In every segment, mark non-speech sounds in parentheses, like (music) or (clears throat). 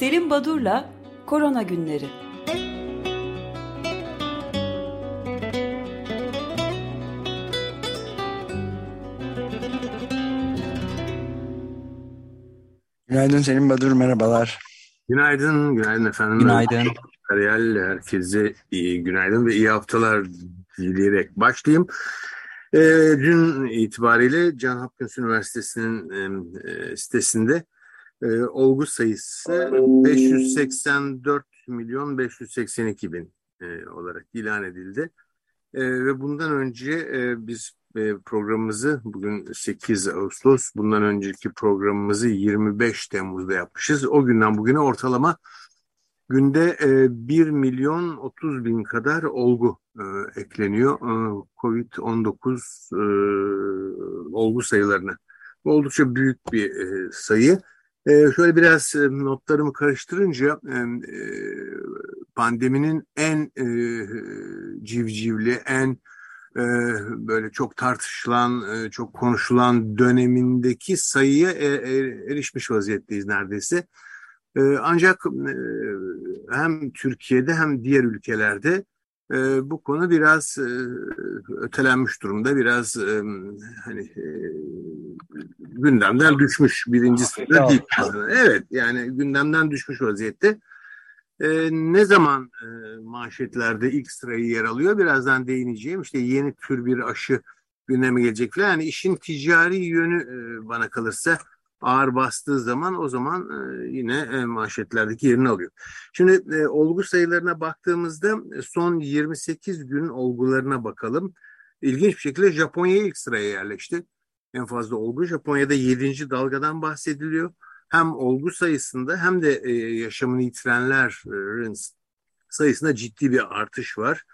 Selim Badur'la Korona Günleri. Günaydın Selim Badur, merhabalar. Günaydın, günaydın efendim. Günaydın. Feryal, herkese iyi günaydın ve iyi haftalar dileyerek başlayayım. E, dün itibariyle John Hopkins Üniversitesi'nin e, sitesinde e, olgu sayısı 584 milyon 582 bin e, olarak ilan edildi. E, ve bundan önce e, biz e, programımızı bugün 8 Ağustos, bundan önceki programımızı 25 Temmuz'da yapmışız. O günden bugüne ortalama günde e, 1 milyon 30 bin kadar olgu e, ekleniyor. E, Covid-19 e, olgu sayılarına. Bu oldukça büyük bir e, sayı. E, şöyle biraz e, notlarımı karıştırınca e, e, pandeminin en civcivli, en böyle çok tartışılan, çok konuşulan dönemindeki sayıya erişmiş vaziyetteyiz neredeyse. Ancak hem Türkiye'de hem diğer ülkelerde e, bu konu biraz e, ötelenmiş durumda, biraz e, hani e, gündemden düşmüş birinci sırada değil. Evet yani gündemden düşmüş vaziyette. E, ne zaman e, manşetlerde ilk sırayı yer alıyor? Birazdan değineceğim. İşte yeni tür bir aşı gündeme gelecek falan. Yani işin ticari yönü e, bana kalırsa ağır bastığı zaman o zaman e, yine e, manşetlerdeki yerini alıyor. Şimdi e, olgu sayılarına baktığımızda son 28 gün olgularına bakalım. İlginç bir şekilde Japonya ilk sıraya yerleşti. En fazla olgu Japonya'da 7. dalgadan bahsediliyor hem olgu sayısında hem de yaşamını yitirenlerin sayısında ciddi bir artış var.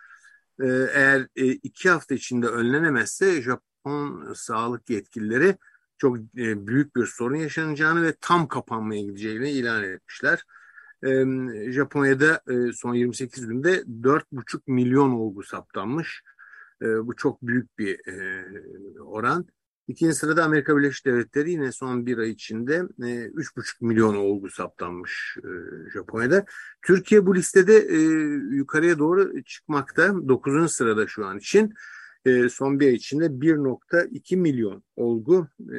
Eğer iki hafta içinde önlenemezse Japon sağlık yetkilileri çok e, büyük bir sorun yaşanacağını ve tam kapanmaya gideceğini ilan etmişler. E, Japonya'da e, son 28 günde 4,5 milyon olgu saptanmış. E, bu çok büyük bir e, oran. İkinci sırada Amerika Birleşik Devletleri yine son bir ay içinde e, 3,5 milyon olgu saptanmış e, Japonya'da. Türkiye bu listede e, yukarıya doğru çıkmakta. 9. sırada şu an için. E, son bir ay içinde 1,2 milyon olgu e,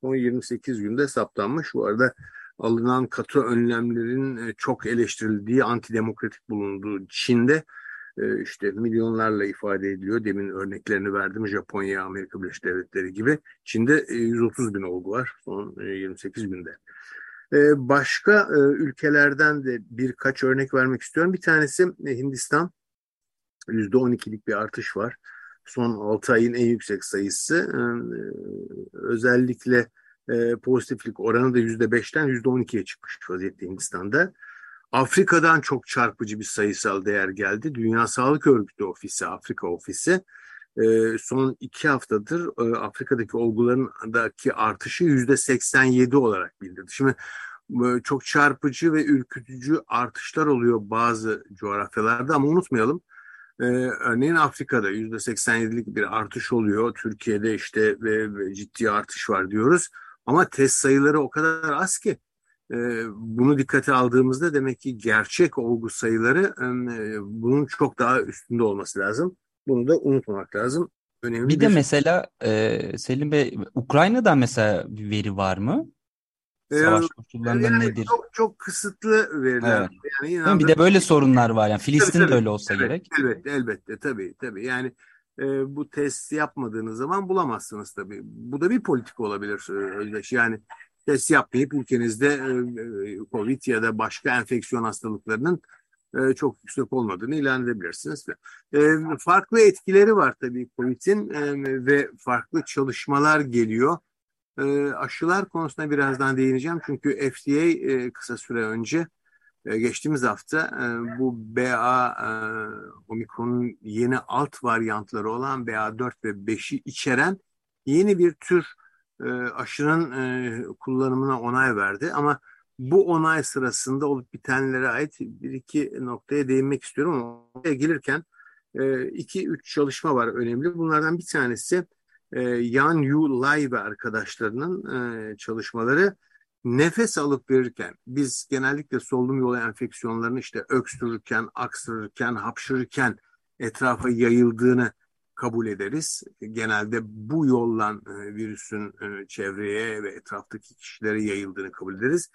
son 28 günde saptanmış. Bu arada alınan katı önlemlerin e, çok eleştirildiği, antidemokratik bulunduğu Çin'de işte milyonlarla ifade ediliyor. Demin örneklerini verdim Japonya, Amerika Birleşik Devletleri gibi. Çin'de 130 e, bin olgu var son 28 e, günde. Başka ülkelerden de birkaç örnek vermek istiyorum. Bir tanesi Hindistan. %12'lik bir artış var. Son 6 ayın en yüksek sayısı. Özellikle pozitiflik oranı da %5'ten %12'ye çıkmış vaziyette Hindistan'da. Afrika'dan çok çarpıcı bir sayısal değer geldi. Dünya Sağlık Örgütü Ofisi, Afrika Ofisi e, son iki haftadır e, Afrika'daki olgularındaki artışı yüzde 87 olarak bildirdi. Şimdi e, çok çarpıcı ve ürkütücü artışlar oluyor bazı coğrafyalarda ama unutmayalım örneğin Afrika'da yüzde 87'lik bir artış oluyor. Türkiye'de işte ve ciddi artış var diyoruz. Ama test sayıları o kadar az ki ee, bunu dikkate aldığımızda demek ki gerçek olgu sayıları e, bunun çok daha üstünde olması lazım. Bunu da unutmamak lazım. Önemli bir, bir de mesela e, Selim Bey Ukrayna'dan mesela bir veri var mı? Ee, Savaş koşullarında yani nedir? Çok, çok kısıtlı veriler. Evet. Yani inandım, bir de böyle sorunlar var. Yani Filistin tabii, tabii. de öyle olsa evet, gerek. Elbette, elbette. Tabii, tabii. Yani e, bu test yapmadığınız zaman bulamazsınız tabii. Bu da bir politik olabilir e, Özdeş. Yani test yapmayıp ülkenizde e, e, COVID ya da başka enfeksiyon hastalıklarının e, çok yüksek olmadığını ilan edebilirsiniz. Farklı etkileri var tabii COVID'in ve farklı çalışmalar geliyor. Aşılar konusuna birazdan değineceğim çünkü FDA kısa süre önce geçtiğimiz hafta bu BA omikronun yeni alt varyantları olan BA4 ve 5'i içeren yeni bir tür e, aşının e, kullanımına onay verdi. Ama bu onay sırasında olup bitenlere ait bir iki noktaya değinmek istiyorum. Ama oraya gelirken e, iki üç çalışma var önemli. Bunlardan bir tanesi e, Yan Yu Lai ve arkadaşlarının e, çalışmaları nefes alıp verirken biz genellikle solunum yolu enfeksiyonlarını işte öksürürken, aksırırken, hapşırırken etrafa yayıldığını kabul ederiz. Genelde bu yoldan e, virüsün e, çevreye ve etraftaki kişilere yayıldığını kabul ederiz.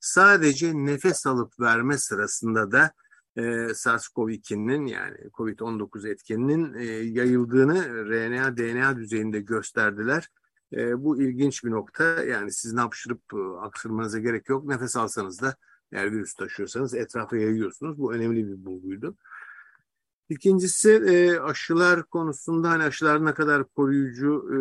Sadece nefes alıp verme sırasında da e, SARS-CoV-2'nin yani COVID-19 etkeninin e, yayıldığını RNA, DNA düzeyinde gösterdiler. E, bu ilginç bir nokta. Yani sizin hapşırıp e, aksırmanıza gerek yok. Nefes alsanız da eğer virüs taşıyorsanız etrafa yayıyorsunuz. Bu önemli bir bulguydu. İkincisi e, aşılar konusunda hani aşılar ne kadar koruyucu e,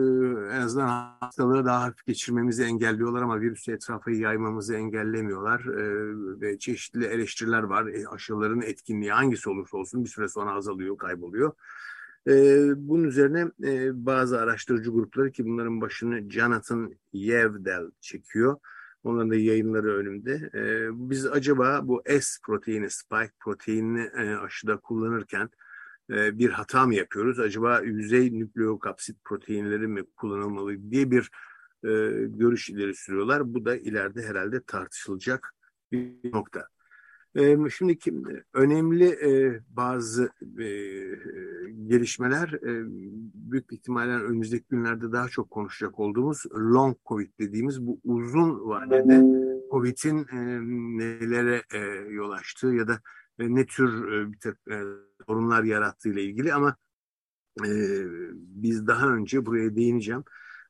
en azından hastalığı daha hafif geçirmemizi engelliyorlar ama virüsü etrafa yaymamızı engellemiyorlar e, ve çeşitli eleştiriler var. E, aşıların etkinliği hangisi olursa olsun bir süre sonra azalıyor, kayboluyor. E, bunun üzerine e, bazı araştırıcı grupları ki bunların başını Jonathan Yevdel çekiyor Onların da yayınları önümde. E, biz acaba bu S proteini, spike proteinini e, aşıda kullanırken e, bir hata mı yapıyoruz? Acaba yüzey nükleokapsit proteinleri mi kullanılmalı diye bir e, görüş ileri sürüyorlar. Bu da ileride herhalde tartışılacak bir nokta. Şimdi önemli bazı gelişmeler büyük ihtimalle önümüzdeki günlerde daha çok konuşacak olduğumuz long covid dediğimiz bu uzun vadede covid'in nelere yol açtığı ya da ne tür bir sorunlar yarattığı ile ilgili ama biz daha önce buraya değineceğim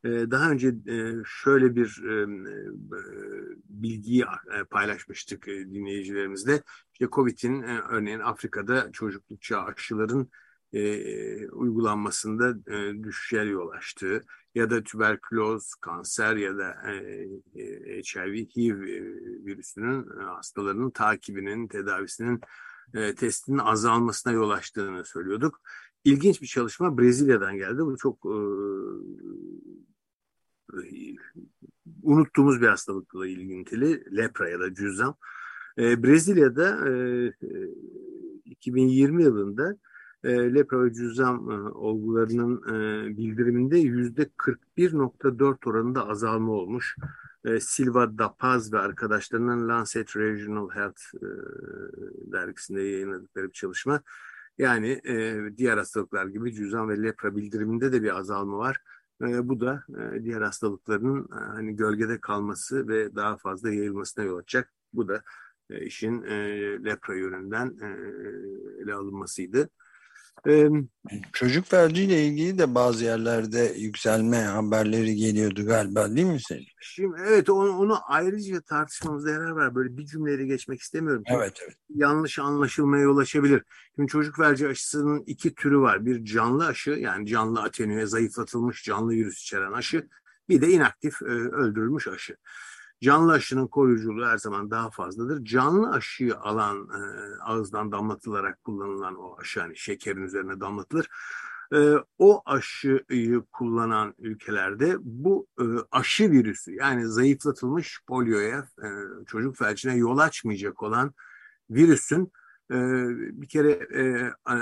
daha önce e, şöyle bir e, e, bilgiyi paylaşmıştık dinleyicilerimizle. İşte COVID'in örneğin Afrika'da çocukluk çağı aşıların uygulanmasında düşüşe yol açtığı ya da tüberküloz, kanser ya da HIV, HIV virüsünün hastalarının takibinin, tedavisinin, testinin azalmasına yol açtığını söylüyorduk. İlginç bir çalışma Brezilya'dan geldi. Bu çok unuttuğumuz bir hastalıkla ilgili lepra ya da cüzzam. E, Brezilya'da e, 2020 e, yılında e, lepra ve cüzzam e, olgularının e, bildiriminde yüzde 41.4 oranında azalma olmuş. E, Silva da Paz ve arkadaşlarının Lancet Regional Health e, dergisinde yayınladıkları bir çalışma. Yani e, diğer hastalıklar gibi cüzzam ve lepra bildiriminde de bir azalma var. E, bu da e, diğer hastalıkların e, hani gölgede kalması ve daha fazla yayılmasına yol açacak. Bu da e, işin e, lepra yönünden e, ele alınmasıydı. Çocuk felciyle ilgili de bazı yerlerde yükselme haberleri geliyordu galiba değil mi Selim? Şimdi evet onu, onu ayrıca tartışmamızda yarar var. Böyle bir cümleyle geçmek istemiyorum. Evet evet. Yanlış anlaşılmaya yol açabilir. Şimdi çocuk felci aşısının iki türü var. Bir canlı aşı yani canlı atenüye zayıflatılmış canlı virüs içeren aşı. Bir de inaktif öldürülmüş aşı. Canlı aşının koruyuculuğu her zaman daha fazladır. Canlı aşıyı alan e, ağızdan damlatılarak kullanılan o aşı hani şekerin üzerine damlatılır. E, o aşıyı kullanan ülkelerde bu e, aşı virüsü yani zayıflatılmış polioya, e, çocuk felcine yol açmayacak olan virüsün e, bir kere e, e,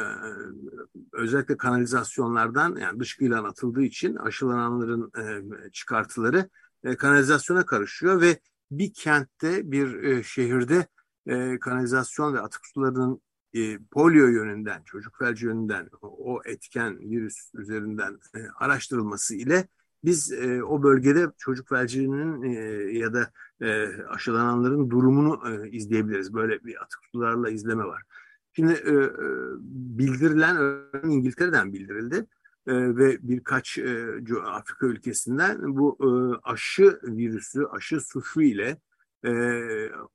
özellikle kanalizasyonlardan yani dışkıyla atıldığı için aşılananların e, çıkartıları e, kanalizasyona karışıyor ve bir kentte, bir e, şehirde e, kanalizasyon ve atık sularının polio yönünden, çocuk felci yönünden o etken virüs üzerinden araştırılması ile biz e, o bölgede çocuk felcinin e, ya da e, aşılananların durumunu e, izleyebiliriz. Böyle bir atık sularla izleme var. Şimdi e bildirilen İngiltere'den bildirildi e, ve birkaç e, Afrika ülkesinden bu e, aşı virüsü, aşı suçu ile e,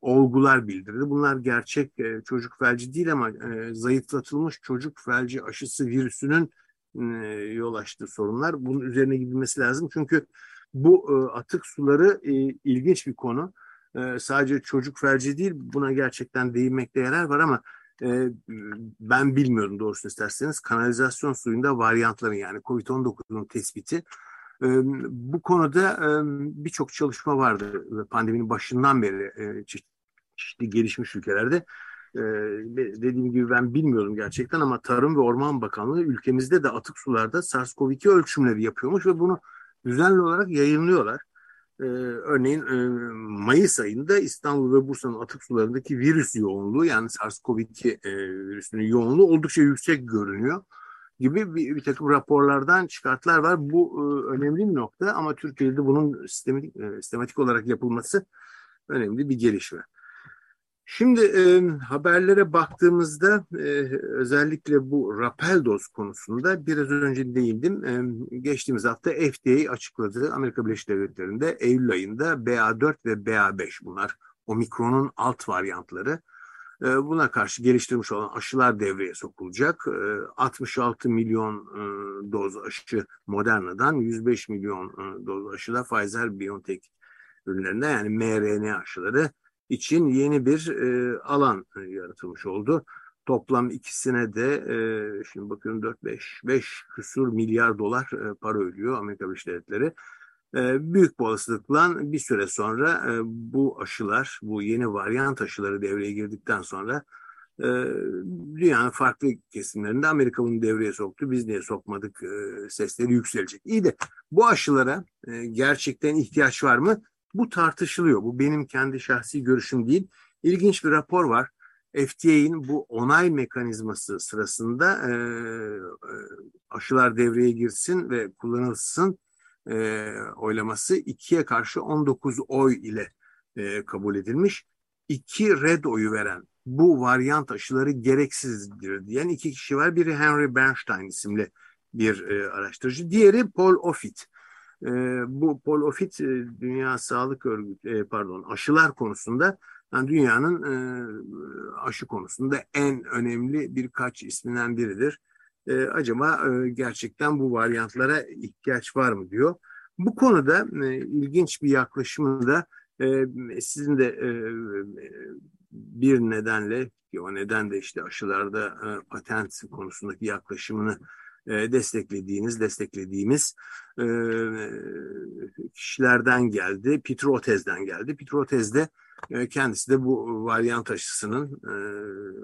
olgular bildirdi. Bunlar gerçek e, çocuk felci değil ama e, zayıflatılmış çocuk felci aşısı virüsünün e, yol açtığı sorunlar. Bunun üzerine gidilmesi lazım. Çünkü bu e, atık suları e, ilginç bir konu. E, sadece çocuk felci değil buna gerçekten değinmekte yarar var ama e, ben bilmiyorum doğrusunu isterseniz kanalizasyon suyunda varyantların yani COVID-19'un tespiti e, bu konuda e, birçok çalışma vardı pandeminin başından beri e, çeşitli gelişmiş ülkelerde. Ee, dediğim gibi ben bilmiyorum gerçekten ama Tarım ve Orman Bakanlığı ülkemizde de atık sularda SARS-CoV-2 ölçümleri yapıyormuş ve bunu düzenli olarak yayınlıyorlar. Ee, örneğin e, Mayıs ayında İstanbul ve Bursa'nın atık sularındaki virüs yoğunluğu yani SARS-CoV-2 e, virüsünün yoğunluğu oldukça yüksek görünüyor gibi bir, bir takım raporlardan çıkartlar var. Bu e, önemli bir nokta ama Türkiye'de bunun sistematik, e, sistematik olarak yapılması önemli bir gelişme. Şimdi e, haberlere baktığımızda e, özellikle bu Rapeldos konusunda biraz önce değindim. E, geçtiğimiz hafta FDA açıkladı Amerika Birleşik Devletleri'nde Eylül ayında BA4 ve BA5 bunlar omikronun alt varyantları. E, buna karşı geliştirilmiş olan aşılar devreye sokulacak. E, 66 milyon e, doz aşı Moderna'dan 105 milyon e, doz aşı da Pfizer-BioNTech ürünlerinde yani mRNA aşıları için yeni bir e, alan e, yaratılmış oldu. Toplam ikisine de e, şimdi bakıyorum 4-5 5 küsur milyar dolar e, para ödüyor Amerika Birleşik Devletleri. E, büyük bir olasılıkla bir süre sonra e, bu aşılar, bu yeni varyant aşıları devreye girdikten sonra e, dünyanın farklı kesimlerinde Amerika bunu devreye soktu. Biz niye sokmadık e, sesleri yükselecek. İyi de bu aşılara e, gerçekten ihtiyaç var mı? Bu tartışılıyor. Bu benim kendi şahsi görüşüm değil. İlginç bir rapor var. FDA'in bu onay mekanizması sırasında e, aşılar devreye girsin ve kullanılsın e, oylaması ikiye karşı 19 oy ile e, kabul edilmiş. İki red oyu veren bu varyant aşıları gereksizdir diyen iki kişi var. Biri Henry Bernstein isimli bir e, araştırıcı. Diğeri Paul Offit. E, bu Paul Offit e, Dünya Sağlık Örgütü e, pardon aşılar konusunda yani dünyanın e, aşı konusunda en önemli birkaç isminden biridir. E, acaba e, gerçekten bu varyantlara ihtiyaç var mı diyor. Bu konuda e, ilginç bir yaklaşımı da e, sizin de e, bir nedenle o neden de işte aşılarda e, patent konusundaki yaklaşımını e, desteklediğiniz, desteklediğimiz e, kişilerden geldi. Pitrotez'den geldi. Pitrotez'de e, kendisi de bu varyant aşısının e,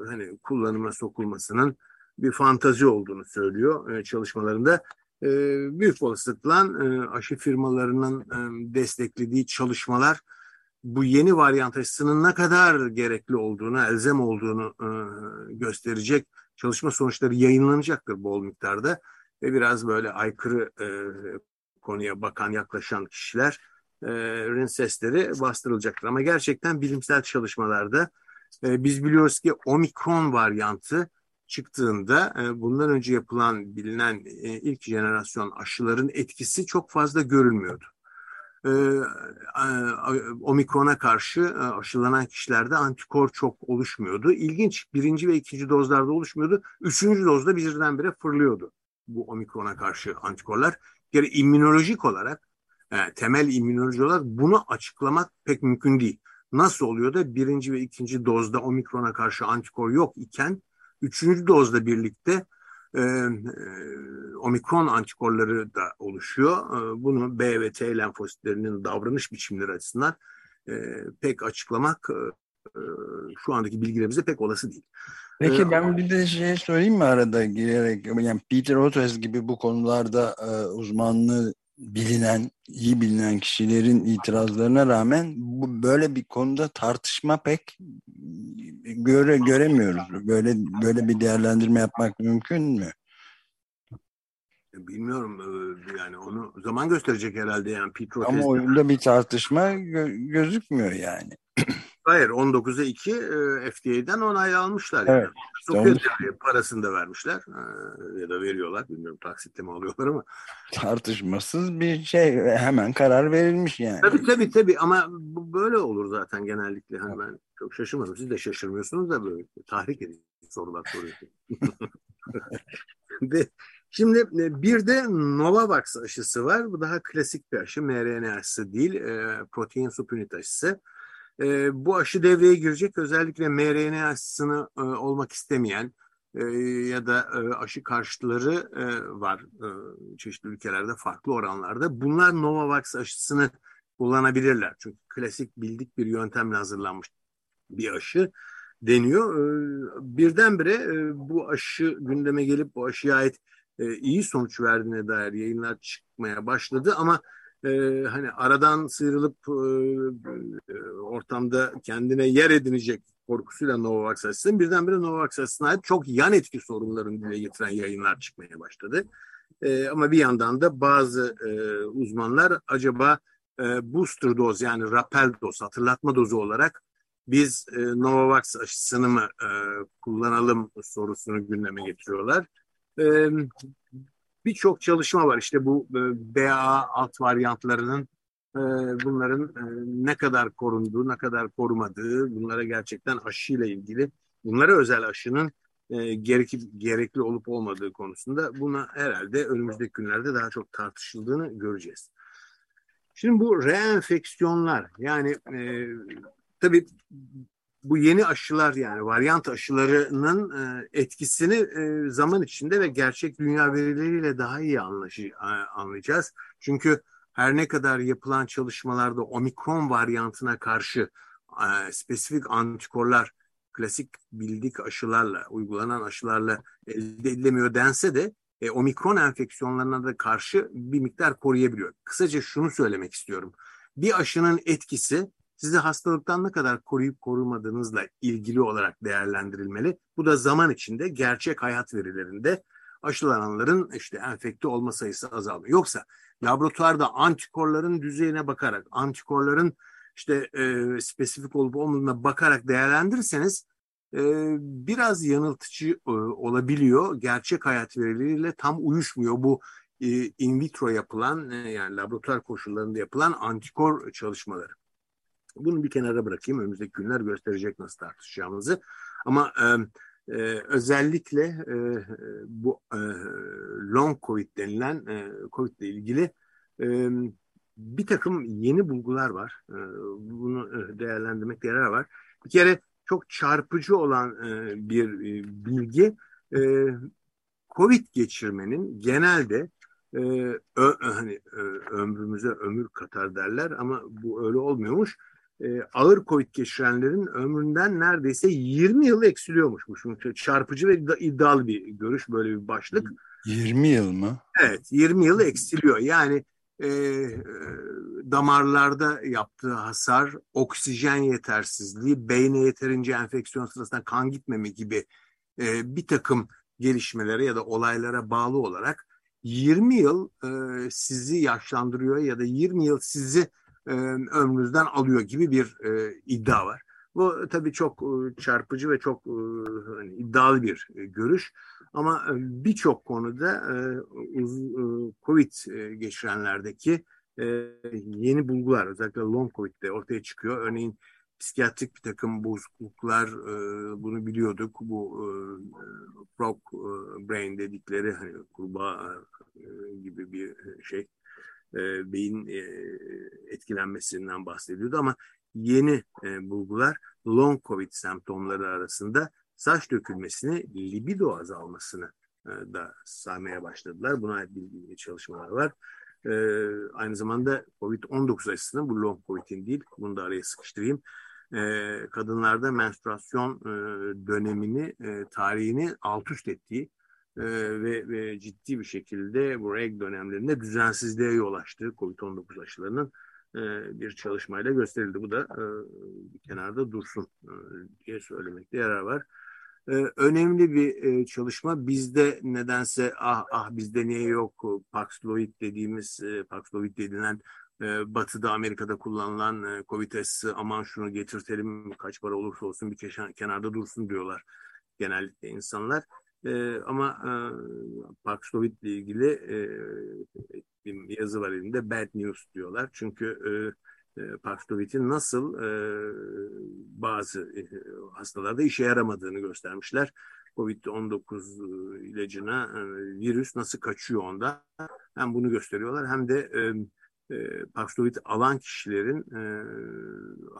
hani kullanıma sokulmasının bir fantazi olduğunu söylüyor e, çalışmalarında. E, büyük olasılıkla e, aşı firmalarının e, desteklediği çalışmalar bu yeni varyant aşısının ne kadar gerekli olduğunu, elzem olduğunu e, gösterecek çalışma sonuçları yayınlanacaktır bol miktarda ve biraz böyle aykırı e, konuya bakan, yaklaşan kişilerin sesleri bastırılacaktır. Ama gerçekten bilimsel çalışmalarda e, biz biliyoruz ki omikron varyantı çıktığında e, bundan önce yapılan bilinen e, ilk jenerasyon aşıların etkisi çok fazla görülmüyordu. E, omikrona karşı aşılanan kişilerde antikor çok oluşmuyordu. İlginç birinci ve ikinci dozlarda oluşmuyordu. Üçüncü dozda birdenbire fırlıyordu bu omikrona karşı antikorlar. Yani immünolojik olarak temel immünoloji olarak bunu açıklamak pek mümkün değil. Nasıl oluyor da birinci ve ikinci dozda omikrona karşı antikor yok iken Üçüncü dozla birlikte e, e, omikron antikorları da oluşuyor. E, bunu B ve T lenfositlerinin davranış biçimleri açısından e, pek açıklamak e, e şu andaki bilgilerimizde pek olası değil. Peki ee, ben bir de şey söyleyeyim mi arada girerek? Yani Peter Otes gibi bu konularda e, uzmanlığı bilinen, iyi bilinen kişilerin itirazlarına rağmen bu böyle bir konuda tartışma pek göre göremiyoruz. Böyle böyle bir değerlendirme yapmak mümkün mü? Bilmiyorum e, yani onu zaman gösterecek herhalde yani Pete Ama oyunda bir tartışma gö gözükmüyor yani. Hayır 19'a 2 e, FDA'den onay almışlar. Evet. Yani. Sokuyor parasını da vermişler e, ya da veriyorlar bilmiyorum taksitle mi alıyorlar ama. Tartışmasız bir şey hemen karar verilmiş yani. Tabii tabii tabii ama bu böyle olur zaten genellikle. Hani ben çok şaşırmadım. Siz de şaşırmıyorsunuz da böyle tahrik edici sorular soruyorsunuz. (laughs) Şimdi e, bir de Novavax aşısı var. Bu daha klasik bir aşı. mRNA aşısı değil. E, protein subunit aşısı. E, bu aşı devreye girecek. Özellikle mRNA aşısını e, olmak istemeyen e, ya da e, aşı karşıtları e, var e, çeşitli ülkelerde farklı oranlarda. Bunlar Novavax aşısını kullanabilirler. Çünkü klasik bildik bir yöntemle hazırlanmış bir aşı deniyor. E, birdenbire e, bu aşı gündeme gelip bu aşıya ait e, iyi sonuç verdiğine dair yayınlar çıkmaya başladı ama e, hani aradan sıyrılıp e, ortamda kendine yer edinecek korkusuyla Novavax aşısının birdenbire Novavax aşısına ait çok yan etki sorunlarını dile getiren yayınlar çıkmaya başladı. E, ama bir yandan da bazı e, uzmanlar acaba e, booster doz yani rapel doz hatırlatma dozu olarak biz e, Novavax aşısını mı e, kullanalım sorusunu gündeme getiriyorlar. E, Birçok çalışma var işte bu e, BA alt varyantlarının e, bunların e, ne kadar korunduğu, ne kadar korumadığı, bunlara gerçekten aşıyla ilgili, bunlara özel aşının gerekli, gerekli olup olmadığı konusunda buna herhalde önümüzdeki günlerde daha çok tartışıldığını göreceğiz. Şimdi bu reenfeksiyonlar yani e, tabii bu yeni aşılar yani varyant aşılarının e, etkisini e, zaman içinde ve gerçek dünya verileriyle daha iyi anlayacağız. Çünkü her ne kadar yapılan çalışmalarda omikron varyantına karşı e, spesifik antikorlar klasik bildik aşılarla, uygulanan aşılarla elde edilemiyor dense de e, omikron enfeksiyonlarına da karşı bir miktar koruyabiliyor. Kısaca şunu söylemek istiyorum. Bir aşının etkisi sizi hastalıktan ne kadar koruyup korumadığınızla ilgili olarak değerlendirilmeli. Bu da zaman içinde gerçek hayat verilerinde aşılananların işte enfekte olma sayısı azalıyor. Yoksa laboratuvarda antikorların düzeyine bakarak, antikorların işte e, spesifik olup olmadığına bakarak değerlendirirseniz e, biraz yanıltıcı e, olabiliyor. Gerçek hayat verileriyle tam uyuşmuyor bu e, in vitro yapılan e, yani laboratuvar koşullarında yapılan antikor çalışmaları. Bunu bir kenara bırakayım. Önümüzdeki günler gösterecek nasıl tartışacağımızı. Ama e, e, özellikle e, bu e, long covid denilen e, covid ile ilgili e, bir takım yeni bulgular var. E, bunu değerlendirmek yarar var. Bir kere çok çarpıcı olan e, bir e, bilgi e, covid geçirmenin genelde e, ö, hani e, ömrümüze ömür katar derler ama bu öyle olmuyormuş e, ağır COVID geçirenlerin ömründen neredeyse 20 yıl eksiliyormuş. Bu şimdi çarpıcı ve iddialı bir görüş böyle bir başlık. 20 yıl mı? Evet 20 yıl eksiliyor. Yani e, damarlarda yaptığı hasar, oksijen yetersizliği, beyne yeterince enfeksiyon sırasında kan gitmeme gibi e, bir takım gelişmelere ya da olaylara bağlı olarak 20 yıl e, sizi yaşlandırıyor ya da 20 yıl sizi e, ömrünüzden alıyor gibi bir e, iddia var. Bu tabii çok e, çarpıcı ve çok e, hani, iddialı bir e, görüş. Ama e, birçok konuda e, uz, e, COVID e, geçirenlerdeki e, yeni bulgular özellikle long COVID'de ortaya çıkıyor. Örneğin psikiyatrik bir takım bozukluklar e, bunu biliyorduk. Bu e, frog e, brain dedikleri hani kurbağa e, gibi bir şey e, beyin e, etkilenmesinden bahsediyordu ama yeni e, bulgular long covid semptomları arasında saç dökülmesini, libido azalmasını e, da saymaya başladılar. Buna ait çalışmalar var. Aynı zamanda COVID-19 aşısının bu long COVID'in değil, bunu da araya sıkıştırayım. Kadınlarda menstruasyon dönemini, tarihini alt üst ettiği e, ve, ve ciddi bir şekilde bu reg dönemlerinde düzensizliğe yol açtığı COVID-19 aşılarının e, bir çalışmayla gösterildi. Bu da e, bir kenarda dursun e, diye söylemekte yarar var. E, önemli bir e, çalışma. Bizde nedense ah ah bizde niye yok Paxlovid dediğimiz e, Paxlovid denilen e, Batı'da Amerika'da kullanılan e, Covid aşısı aman şunu getirtelim kaç para olursa olsun bir kenarda dursun diyorlar genellikle insanlar. E, ama e, Paxlovid ile ilgili e, bir yazı var elimde. Bad news diyorlar. Çünkü e, e, nasıl e, bazı e, hastalarda işe yaramadığını göstermişler. Covid-19 ilacına e, virüs nasıl kaçıyor onda. Hem bunu gösteriyorlar hem de e, e, Paxlovid alan kişilerin e,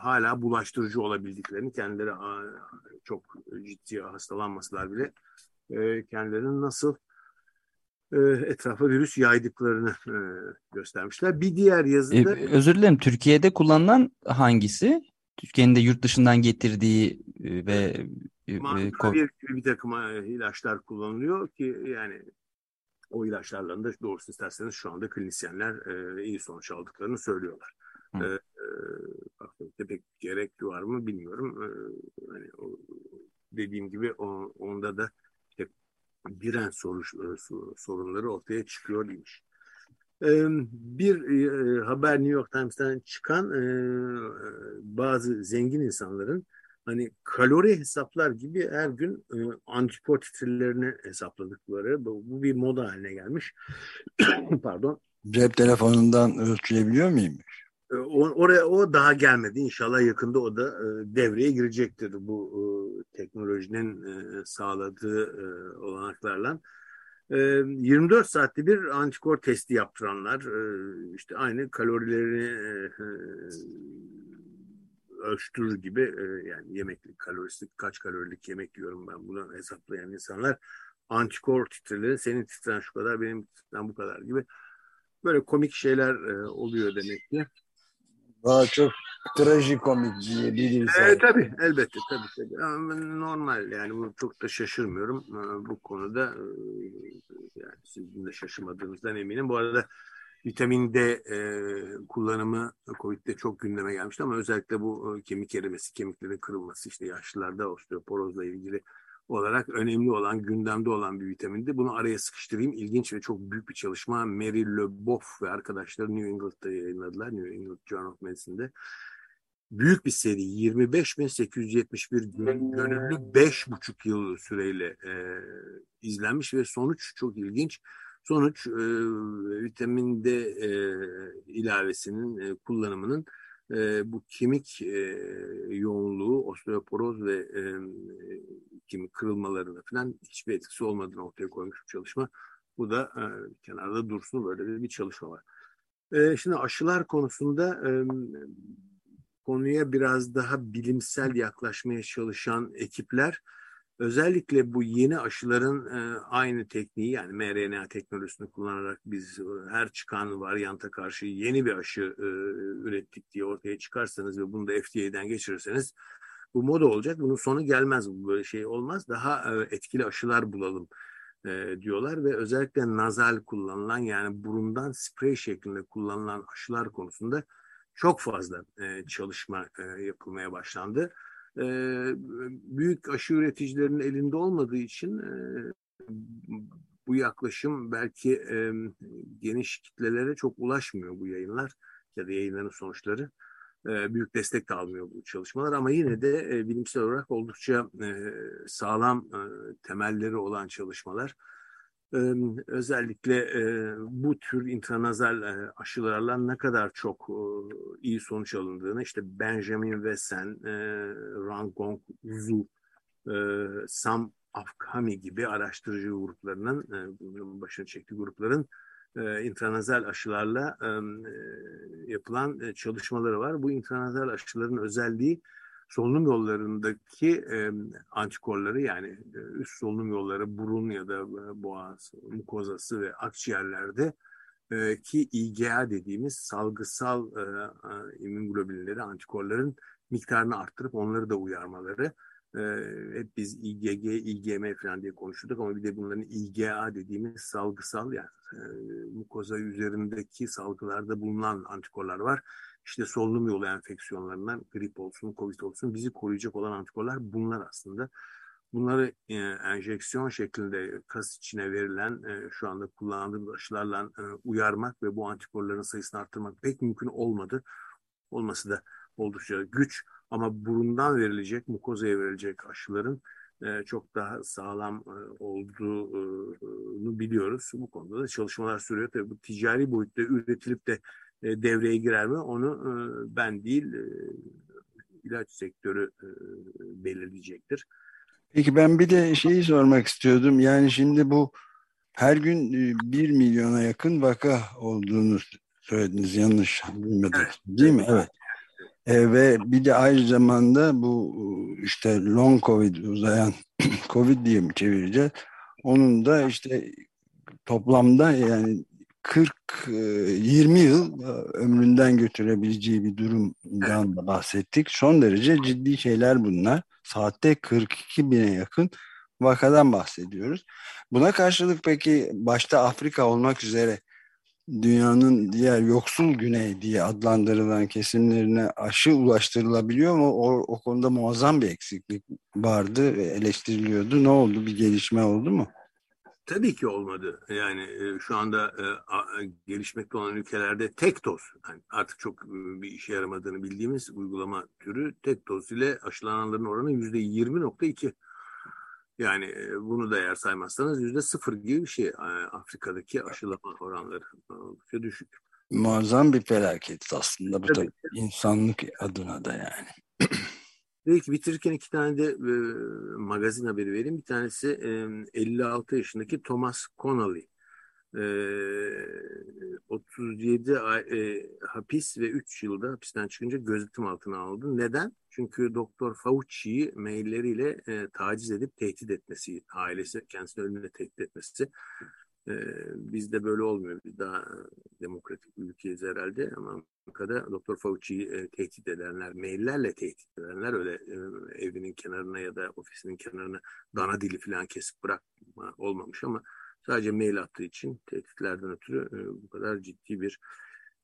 hala bulaştırıcı olabildiklerini kendileri a, çok ciddi hastalanmasalar bile e, kendilerinin nasıl e, etrafa virüs yaydıklarını e, göstermişler. Bir diğer yazıda... E, özür dilerim. Türkiye'de kullanılan hangisi? Türkiye'nin de yurt dışından getirdiği e, ve Mankavir gibi bir takım ilaçlar kullanılıyor ki yani o ilaçlarla da doğrusu isterseniz şu anda klinisyenler e, iyi sonuç aldıklarını söylüyorlar. Hı. E, e, pek gerek var mı bilmiyorum. E, hani, o, dediğim gibi o, onda da işte direnç soru, sorunları ortaya çıkıyor demiş. Bir haber New York Times'tan çıkan bazı zengin insanların hani kalori hesaplar gibi her gün antikor titrelerini hesapladıkları bu bir moda haline gelmiş. (coughs) Pardon. Cep telefonundan ölçülebiliyor muymuş? Oraya o daha gelmedi. İnşallah yakında o da devreye girecektir bu teknolojinin sağladığı olanaklarla. 24 saatte bir antikor testi yaptıranlar işte aynı kalorilerini ölçtürür gibi yani yemeklik kalorisi kaç kalorilik yemek yiyorum ben bunu hesaplayan insanlar antikor titreleri senin titren şu kadar benim titren bu kadar gibi böyle komik şeyler oluyor demek ki. Daha çok trajikomik diyebiliriz. E, tabii elbette tabii, tabii. Normal yani bu çok da şaşırmıyorum bu konuda yani sizin de şaşırmadığınızdan eminim. Bu arada vitamin D e, kullanımı COVID'de çok gündeme gelmişti ama özellikle bu kemik erimesi, kemiklerin kırılması işte yaşlılarda osteoporozla ilgili olarak önemli olan, gündemde olan bir vitamindi. Bunu araya sıkıştırayım. İlginç ve çok büyük bir çalışma. Mary LeBoff ve arkadaşları New England'da yayınladılar. New England Journal of Medicine'de. Büyük bir seri. 25.871 gönüllü 5,5 yıl süreyle e, izlenmiş ve sonuç çok ilginç. Sonuç e, vitamin D e, ilavesinin e, kullanımının e, bu kemik e, yoğunluğu, osteoporoz ve e, kemik kırılmalarına falan hiçbir etkisi olmadığını ortaya koymuş bir çalışma. Bu da e, kenarda dursun böyle bir çalışma var. E, şimdi aşılar konusunda e, konuya biraz daha bilimsel yaklaşmaya çalışan ekipler Özellikle bu yeni aşıların e, aynı tekniği yani mRNA teknolojisini kullanarak biz e, her çıkan varyanta karşı yeni bir aşı e, ürettik diye ortaya çıkarsanız ve bunu da FDA'den geçirirseniz bu moda olacak. Bunun sonu gelmez. Bu böyle şey olmaz. Daha e, etkili aşılar bulalım e, diyorlar ve özellikle nazal kullanılan yani burundan sprey şeklinde kullanılan aşılar konusunda çok fazla e, çalışma e, yapılmaya başlandı e, büyük aşı üreticilerinin elinde olmadığı için e, bu yaklaşım belki e, geniş kitlelere çok ulaşmıyor bu yayınlar ya da yayınların sonuçları. E, büyük destek de almıyor bu çalışmalar ama yine de e, bilimsel olarak oldukça e, sağlam e, temelleri olan çalışmalar özellikle bu tür intranazal aşılarla ne kadar çok iyi sonuç alındığını işte Benjamin Wesen, Rangong Zhu, Sam Afkami gibi araştırıcı gruplarının başına çektiği grupların intranazal aşılarla yapılan çalışmaları var. Bu intranazal aşıların özelliği solunum yollarındaki e, antikorları yani e, üst solunum yolları burun ya da e, boğaz, mukozası ve akciğerlerde e, ki IgA dediğimiz salgısal e, e, immünoglobinleri, antikorların miktarını arttırıp onları da uyarmaları. E, hep biz IgG, IgM falan diye konuşuyorduk ama bir de bunların IgA dediğimiz salgısal yani e, mukoza üzerindeki salgılarda bulunan antikorlar var işte solunum yolu enfeksiyonlarından grip olsun, covid olsun bizi koruyacak olan antikorlar bunlar aslında. Bunları e, enjeksiyon şeklinde kas içine verilen e, şu anda kullandığımız aşılarla e, uyarmak ve bu antikorların sayısını arttırmak pek mümkün olmadı. Olması da oldukça güç ama burundan verilecek, mukozaya verilecek aşıların e, çok daha sağlam e, olduğunu biliyoruz. Bu konuda da çalışmalar sürüyor. Tabii bu ticari boyutta üretilip de e, devreye girer mi? Onu e, ben değil e, ilaç sektörü belirleyecektir. Peki ben bir de şeyi sormak istiyordum. Yani şimdi bu her gün bir milyona yakın vaka olduğunu söylediniz yanlış bilmedim. Evet. Değil mi? Evet. E, ve bir de aynı zamanda bu işte long covid uzayan (clears throat) covid diye mi çevireceğiz? Onun da işte toplamda yani 40 20 e, yıl e, ömründen götürebileceği bir durumdan da bahsettik. Son derece ciddi şeyler bunlar. Saatte 42 bine yakın vakadan bahsediyoruz. Buna karşılık peki başta Afrika olmak üzere dünyanın diğer yoksul güney diye adlandırılan kesimlerine aşı ulaştırılabiliyor mu? O, o konuda muazzam bir eksiklik vardı ve eleştiriliyordu. Ne oldu? Bir gelişme oldu mu? Tabii ki olmadı. Yani e, şu anda e, a, gelişmekte olan ülkelerde tek doz, yani artık çok e, bir işe yaramadığını bildiğimiz uygulama türü tek doz ile aşılananların oranı yüzde 20.2. Yani e, bunu da eğer saymazsanız yüzde sıfır gibi bir şey. E, Afrika'daki aşılama oranları oldukça düşük. Muazzam bir felaket aslında bu Tabii. da insanlık adına da yani. Belki bitirirken iki tane de e, magazin haberi vereyim. Bir tanesi e, 56 yaşındaki Thomas Connolly. E, 37 ay, e, hapis ve 3 yılda hapisten çıkınca gözetim altına alındı. Neden? Çünkü Doktor Fauci'yi mailleriyle e, taciz edip tehdit etmesi, ailesi kendisini ölümle tehdit etmesi. E, bizde böyle olmuyor. Biz daha demokratik bir ülkeyiz herhalde ama Amerika'da Doktor Fauci'yi e, tehdit edenler, maillerle tehdit edenler öyle e, evinin kenarına ya da ofisinin kenarına dana dili falan kesip bırakma olmamış ama sadece mail attığı için tehditlerden ötürü e, bu kadar ciddi bir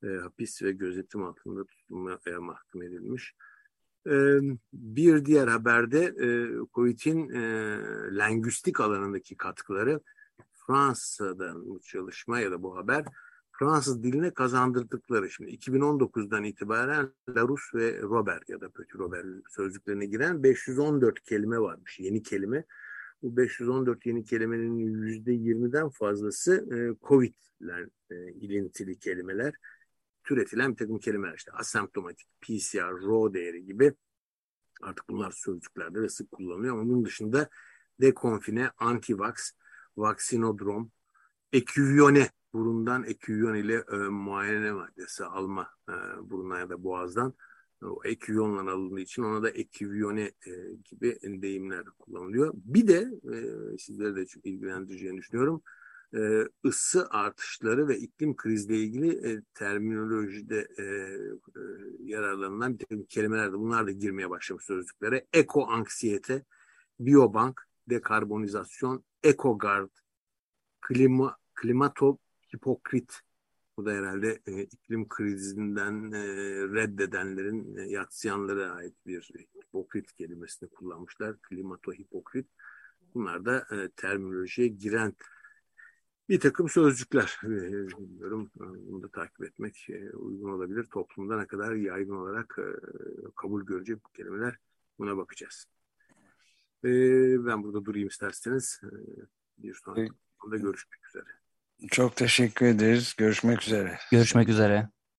e, hapis ve gözetim altında tutulmaya mahkum edilmiş. Bir diğer haberde COVID'in lengüstik alanındaki katkıları Fransa'dan bu çalışma ya da bu haber Fransız diline kazandırdıkları şimdi 2019'dan itibaren Larus ve Robert ya da Petit Robert sözlüklerine giren 514 kelime varmış yeni kelime. Bu 514 yeni kelimenin %20'den fazlası Covid ile ilintili kelimeler türetilen bir takım kelimeler işte asemptomatik, PCR, RO değeri gibi artık bunlar sözcüklerde de sık kullanılıyor ama bunun dışında dekonfine, antivax, vaksinodrom, eküvyone, burundan eküvyon ile e, muayene maddesi alma e, burundan ya da boğazdan o eküvyonla alındığı için ona da eküvyone e, gibi deyimler kullanılıyor. Bir de e, sizleri de çok ilgilendireceğini düşünüyorum e, ısı artışları ve iklim krizle ilgili e, terminolojide e, e, yararlanılan bir takım kelimeler de bunlar da girmeye başlamış sözlüklere. Eko anksiyete, biobank, dekarbonizasyon, ekogard, klima, klimato hipokrit. Bu da herhalde e, iklim krizinden e, reddedenlerin e, yatsıyanlara ait bir hipokrit kelimesini kullanmışlar. Klimato hipokrit. Bunlar da e, terminolojiye giren bir takım sözcükler bilmiyorum. Bunu da takip etmek uygun olabilir. Toplumda ne kadar yaygın olarak kabul görecek bu kelimeler buna bakacağız. Ben burada durayım isterseniz. Bir sonraki konuda görüşmek üzere. Çok teşekkür ederiz. Görüşmek üzere. Görüşmek üzere.